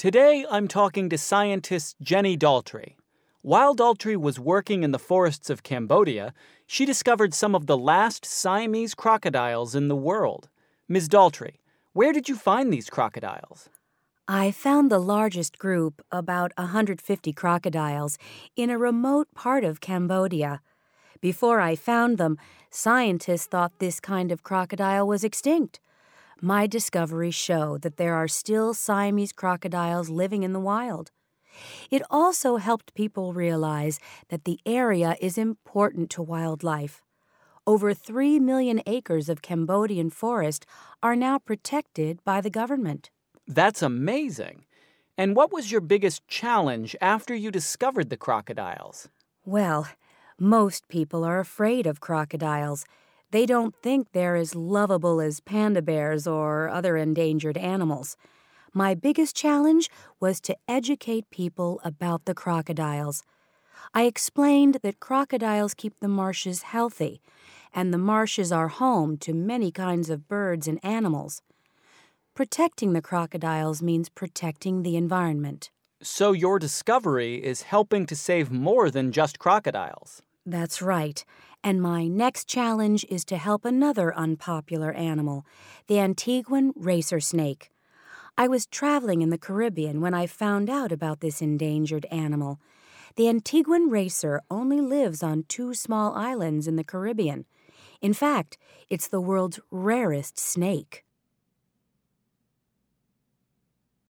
Today I'm talking to scientist Jenny Daltry. While Daltry was working in the forests of Cambodia, she discovered some of the last Siamese crocodiles in the world. Ms. Daltry, where did you find these crocodiles? I found the largest group, about 150 crocodiles, in a remote part of Cambodia. Before I found them, scientists thought this kind of crocodile was extinct. My discoveries show that there are still Siamese crocodiles living in the wild. It also helped people realize that the area is important to wildlife. Over 3 million acres of Cambodian forest are now protected by the government. That's amazing. And what was your biggest challenge after you discovered the crocodiles? Well, most people are afraid of crocodiles. They don't think they're as lovable as panda bears or other endangered animals. My biggest challenge was to educate people about the crocodiles. I explained that crocodiles keep the marshes healthy, and the marshes are home to many kinds of birds and animals. Protecting the crocodiles means protecting the environment. So, your discovery is helping to save more than just crocodiles. That's right. And my next challenge is to help another unpopular animal, the Antiguan racer snake. I was traveling in the Caribbean when I found out about this endangered animal. The Antiguan racer only lives on two small islands in the Caribbean. In fact, it's the world's rarest snake.